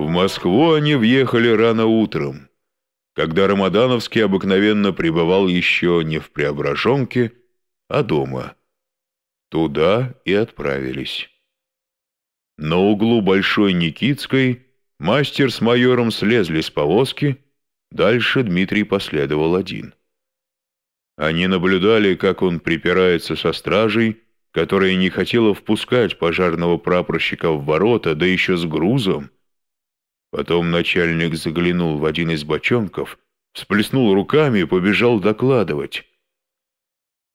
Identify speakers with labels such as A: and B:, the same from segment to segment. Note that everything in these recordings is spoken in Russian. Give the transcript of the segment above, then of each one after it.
A: В Москву они въехали рано утром, когда Рамадановский обыкновенно пребывал еще не в Преображенке, а дома. Туда и отправились. На углу Большой Никитской мастер с майором слезли с повозки, дальше Дмитрий последовал один. Они наблюдали, как он припирается со стражей, которая не хотела впускать пожарного прапорщика в ворота, да еще с грузом. Потом начальник заглянул в один из бочонков, всплеснул руками и побежал докладывать.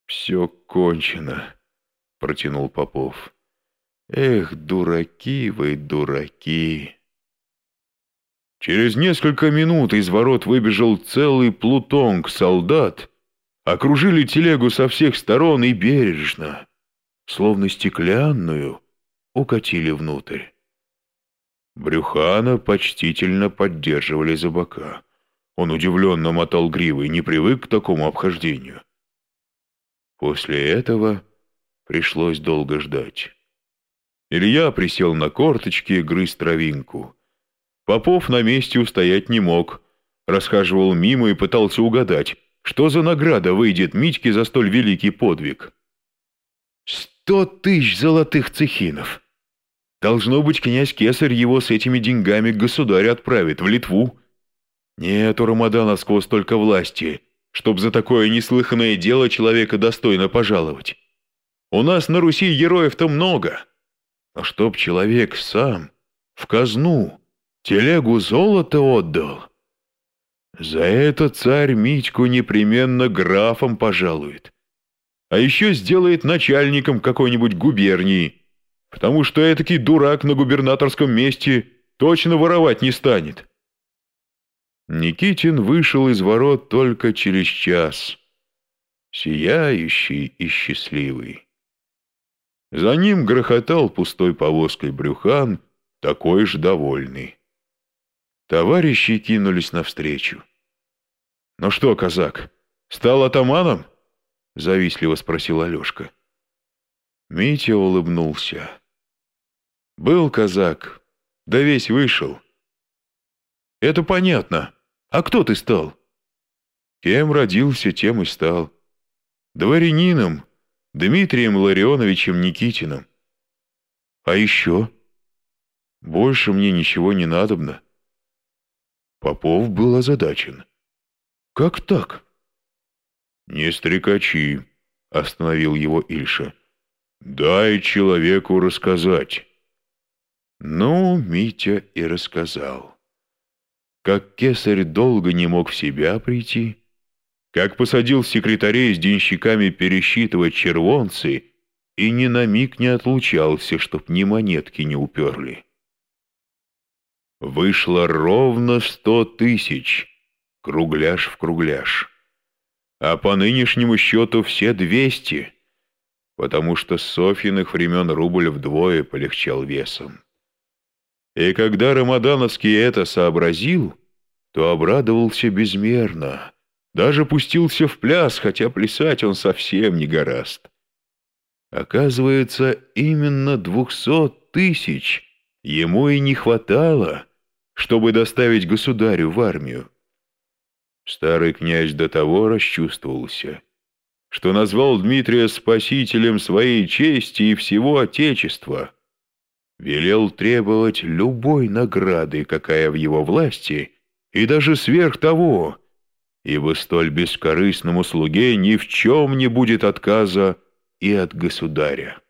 A: «Все кончено», — протянул Попов. «Эх, дураки вы, дураки!» Через несколько минут из ворот выбежал целый плутонг солдат, окружили телегу со всех сторон и бережно, словно стеклянную, укатили внутрь. Брюхана почтительно поддерживали за бока. Он удивленно мотал гривой, не привык к такому обхождению. После этого пришлось долго ждать. Илья присел на корточки и грыз травинку. Попов на месте устоять не мог, расхаживал мимо и пытался угадать, что за награда выйдет Митьке за столь великий подвиг. «Сто тысяч золотых цехинов!» Должно быть, князь Кесарь его с этими деньгами к государю отправит, в Литву. Нет у Рамадановского столько власти, чтоб за такое неслыханное дело человека достойно пожаловать. У нас на Руси героев-то много. А чтоб человек сам в казну телегу золота отдал, за это царь Митьку непременно графом пожалует. А еще сделает начальником какой-нибудь губернии, потому что этакий дурак на губернаторском месте точно воровать не станет. Никитин вышел из ворот только через час, сияющий и счастливый. За ним грохотал пустой повозкой брюхан, такой же довольный. Товарищи кинулись навстречу. «Ну что, казак, стал атаманом?» — завистливо спросил Алешка. Митя улыбнулся. «Был казак, да весь вышел». «Это понятно. А кто ты стал?» «Кем родился, тем и стал. Дворянином, Дмитрием Ларионовичем Никитиным. А еще?» «Больше мне ничего не надобно». Попов был озадачен. «Как так?» «Не стрекачи», — остановил его Ильша. «Дай человеку рассказать». Ну, Митя и рассказал. Как кесарь долго не мог в себя прийти, как посадил секретарей с денщиками пересчитывать червонцы и ни на миг не отлучался, чтоб ни монетки не уперли. Вышло ровно сто тысяч, кругляш в кругляш. А по нынешнему счету все двести, потому что с Софьиных времен рубль вдвое полегчал весом. И когда Рамадановский это сообразил, то обрадовался безмерно, даже пустился в пляс, хотя плясать он совсем не гораст. Оказывается, именно двухсот тысяч ему и не хватало, чтобы доставить государю в армию. Старый князь до того расчувствовался, что назвал Дмитрия спасителем своей чести и всего Отечества, велел требовать любой награды, какая в его власти, и даже сверх того, ибо столь бескорыстному слуге ни в чем не будет отказа и от государя.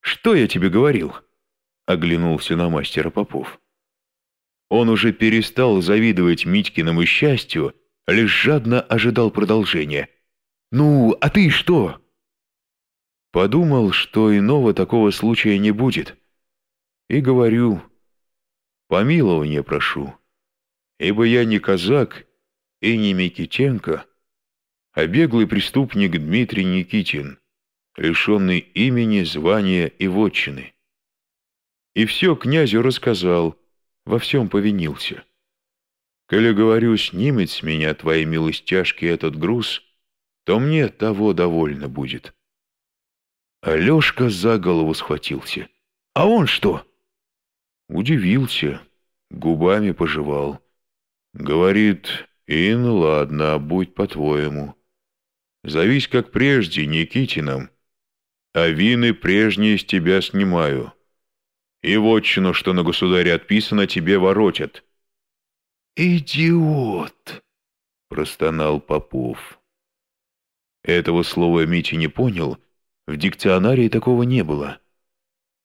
A: «Что я тебе говорил?» — оглянулся на мастера Попов. Он уже перестал завидовать Митькиному счастью, лишь жадно ожидал продолжения. «Ну, а ты что?» Подумал, что иного такого случая не будет. И говорю, помилование прошу, ибо я не казак и не Микитенко, а беглый преступник Дмитрий Никитин, лишенный имени, звания и вотчины. И все князю рассказал, во всем повинился. Коли, говорю, снимет с меня твоей милостяжки этот груз, то мне того довольно будет. Алешка за голову схватился. А он что? Удивился, губами пожевал. Говорит, «Ин, ладно, будь по-твоему. Зовись как прежде, Никитином, а вины прежние с тебя снимаю. И вотчину, что на государе отписано, тебе воротят».
B: «Идиот!»
A: — простонал Попов. Этого слова Митя не понял, в дикционарии такого не было.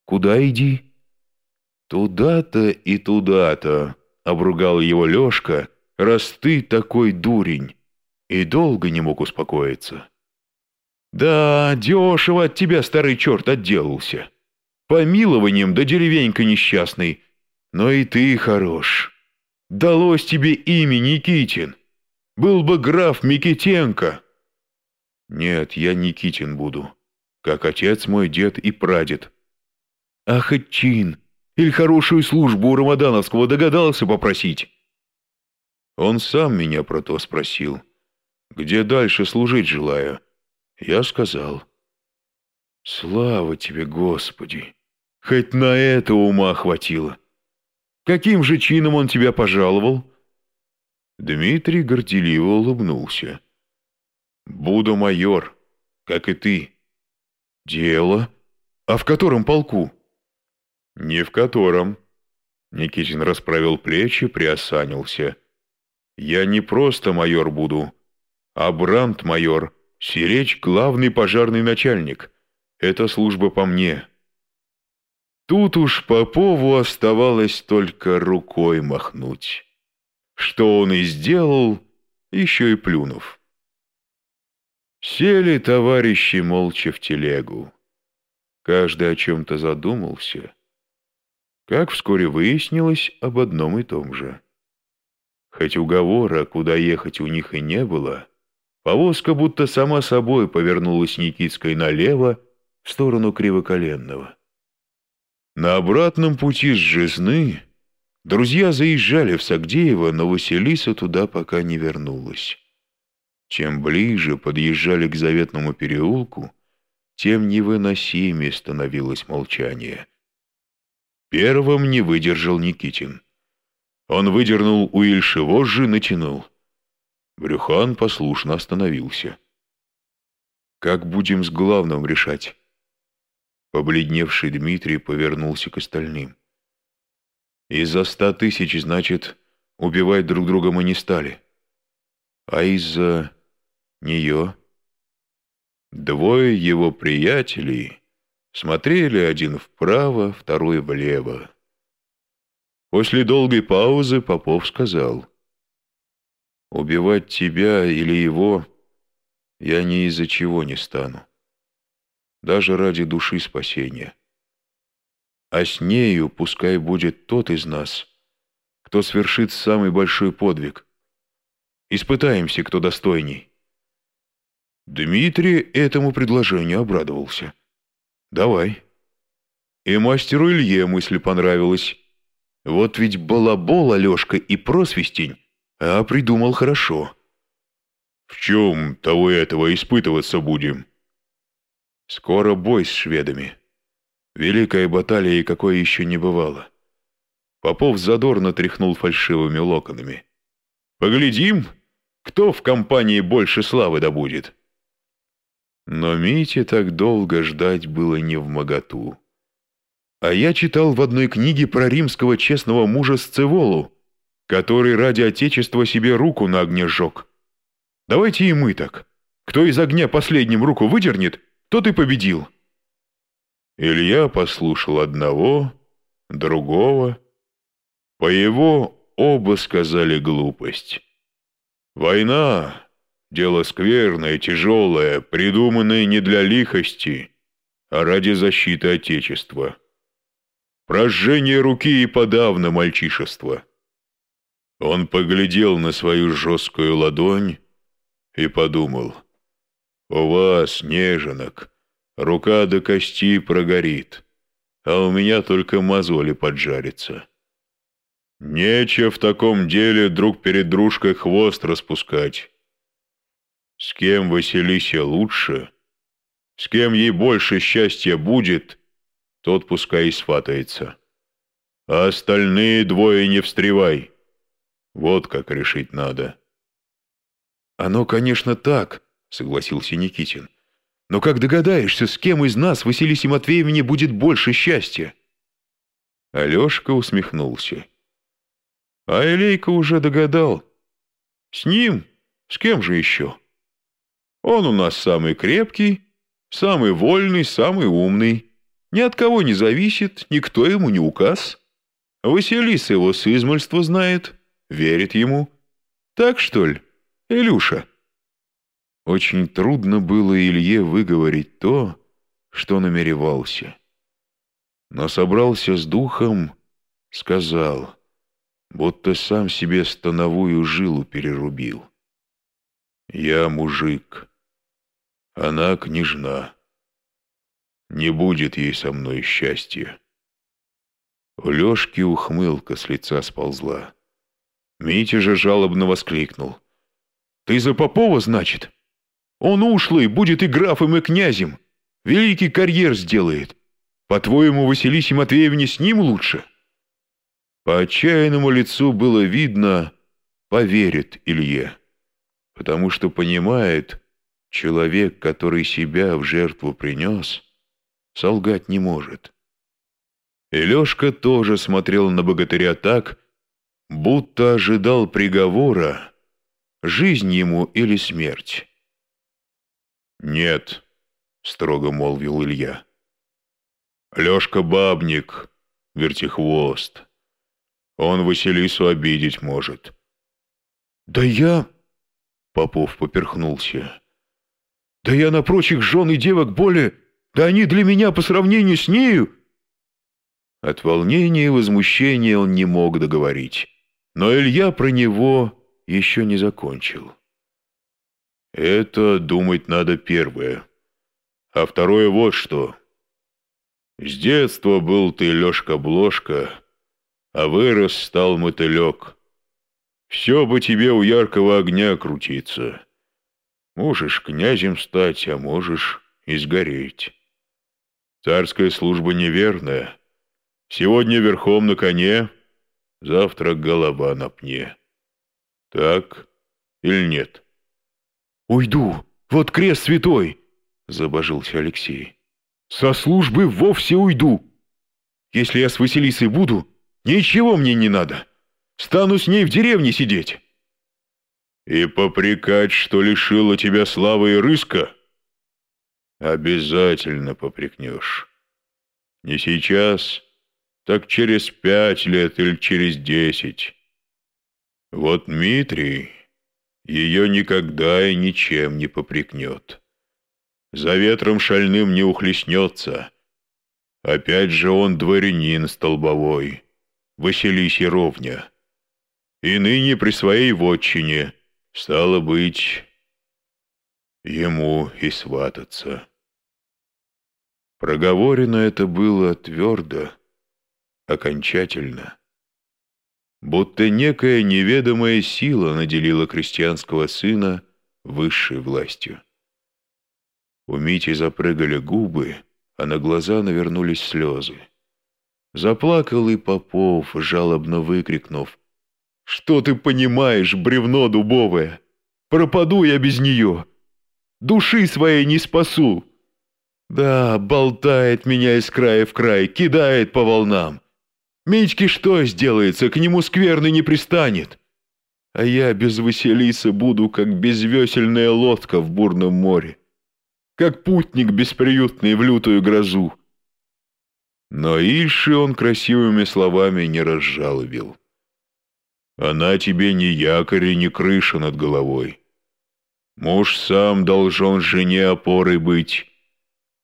A: «Куда иди?» «Туда-то и туда-то», — обругал его Лешка, «раз ты такой дурень». И долго не мог успокоиться. «Да, дешево от тебя, старый черт, отделался. Помилованием да деревенька несчастный. Но и ты хорош. Далось тебе имя Никитин. Был бы граф Микитенко». «Нет, я Никитин буду, как отец мой, дед и прадед». «Ах, чин!» Или хорошую службу у Рамадановского догадался попросить?» Он сам меня про то спросил. «Где дальше служить желаю?» Я сказал. «Слава тебе, Господи! Хоть на это ума хватило! Каким же чином он тебя пожаловал?» Дмитрий горделиво улыбнулся. «Буду майор, как и ты». «Дело? А в котором полку?» «Не в котором». Никитин расправил плечи, приосанился. «Я не просто майор буду, а бранд-майор, Сиречь — главный пожарный начальник. Это служба по мне». Тут уж Попову оставалось только рукой махнуть. Что он и сделал, еще и плюнув. Сели товарищи молча в телегу. Каждый о чем-то задумался — как вскоре выяснилось, об одном и том же. Хоть уговора, куда ехать у них и не было, повозка будто сама собой повернулась Никитской налево, в сторону Кривоколенного. На обратном пути с Жизны друзья заезжали в Сагдеево, но Василиса туда пока не вернулась. Чем ближе подъезжали к заветному переулку, тем невыносимее становилось молчание — Первым не выдержал Никитин. Он выдернул у Ильши вожжи, натянул. Брюхан послушно остановился. «Как будем с главным решать?» Побледневший Дмитрий повернулся к остальным. «Из-за ста тысяч, значит, убивать друг друга мы не стали. А из-за нее...» Двое его приятелей Смотрели один вправо, второй влево. После долгой паузы Попов сказал, «Убивать тебя или его я ни из-за чего не стану, даже ради души спасения. А с нею пускай будет тот из нас, кто свершит самый большой подвиг. Испытаемся, кто достойней». Дмитрий этому предложению обрадовался. «Давай». И мастеру Илье мысль понравилась. Вот ведь балабол Алешка и просвистень, а придумал хорошо. «В чем того этого испытываться будем?» «Скоро бой с шведами. Великая баталия, какой еще не бывало». Попов задорно тряхнул фальшивыми локонами. «Поглядим, кто в компании больше славы добудет». Но Мите так долго ждать было не в моготу. А я читал в одной книге про римского честного мужа Сцеволу, который ради отечества себе руку на огне сжег. Давайте и мы так. Кто из огня последним руку выдернет, тот и победил. Илья послушал одного, другого. По его оба сказали глупость. Война Дело скверное, тяжелое, придуманное не для лихости, а ради защиты Отечества. Прожжение руки и подавно мальчишество. Он поглядел на свою жесткую ладонь и подумал, «У вас, неженок, рука до кости прогорит, а у меня только мозоли поджарятся. Нече в таком деле друг перед дружкой хвост распускать». С кем Василисе лучше, с кем ей больше счастья будет, тот пускай и сватается. а остальные двое не встревай. Вот как решить надо».
B: «Оно, конечно, так», — согласился Никитин. «Но как догадаешься, с кем из нас Василисе Матвеевне будет больше счастья?»
A: Алешка усмехнулся. А Элейка уже догадал. С ним? С кем же еще? Он у нас самый крепкий, самый вольный, самый умный. Ни от кого не зависит, никто ему не указ. Василиса его с измольства знает, верит ему. Так что ли, Илюша?»
B: Очень трудно было Илье выговорить то, что намеревался. Но собрался с духом, сказал, будто сам себе становую жилу перерубил. «Я мужик, она княжна. Не будет ей со мной счастья». У Лешки ухмылка с лица сползла. Митя же жалобно воскликнул. «Ты за Попова, значит? Он ушлый, будет и графом, и князем. Великий карьер сделает. По-твоему, Василисе Матвеевне с ним лучше?» По отчаянному лицу было видно, поверит Илье, потому что понимает, человек, который себя в жертву принес, солгать не может. И Лешка тоже смотрел на богатыря так, будто ожидал приговора, жизнь ему или смерть. «Нет», — строго молвил Илья. «Лешка бабник, вертихвост. Он Василису обидеть может». «Да я...» — Попов поперхнулся. «Да я на прочих жен и девок более... Да они для меня по сравнению с нею...» От волнения и возмущения он не мог договорить. Но Илья про него еще не закончил.
A: «Это думать надо первое. А второе вот что. С детства был ты Лешка-Блошка, а вырос стал мотылек. Все бы тебе у яркого огня крутиться. Можешь князем стать, а можешь и сгореть. Царская служба неверная». Сегодня верхом на коне, завтра голова на пне. Так или нет?
B: «Уйду! Вот крест святой!» — забожился Алексей. «Со службы вовсе уйду! Если я с Василисой буду, ничего мне не надо. Стану с ней в деревне сидеть».
A: «И попрекать, что лишила тебя славы и рыска?» «Обязательно попрекнешь. Не сейчас, так через пять лет или через десять. Вот Дмитрий ее никогда и ничем не попрекнет. За ветром шальным не ухлестнется. Опять же он дворянин столбовой, Василисий ровня. И ныне при своей вотчине, стало быть, ему и свататься.
B: Проговорено это было твердо, окончательно. Будто некая неведомая сила наделила крестьянского сына высшей властью. У Мити запрыгали губы, а на глаза навернулись слезы. Заплакал и Попов, жалобно выкрикнув. «Что ты понимаешь, бревно дубовое? Пропаду я без нее! Души своей не спасу!» «Да, болтает меня из края в край, кидает по волнам. Митьке что сделается, к нему скверный не пристанет. А я без Василисы буду, как безвесельная лодка в бурном море, как путник бесприютный в лютую грозу. Но Ильши он красивыми словами не разжалобил. Она тебе ни якорь и ни крыша над головой. Муж сам должен жене опорой быть,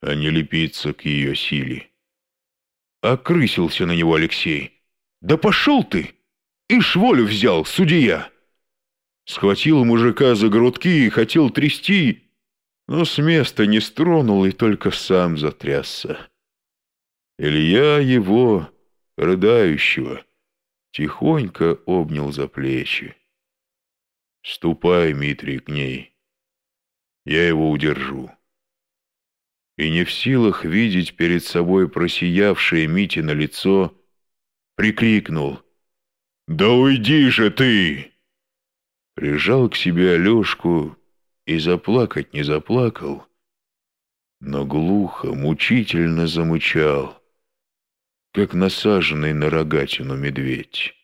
B: а не лепиться к ее силе. Окрысился на него Алексей. «Да пошел ты! Ишь волю взял, судья!» Схватил мужика за грудки и хотел трясти, но с места не стронул и только сам затрясся. Илья его, рыдающего, тихонько обнял за плечи. «Ступай, Митрий, к ней. Я его удержу» и не в силах видеть перед собой просиявшее Митино лицо,
A: прикрикнул. «Да уйди же ты!» Прижал к себе Алешку и заплакать не заплакал, но глухо, мучительно замычал, как насаженный на рогатину медведь.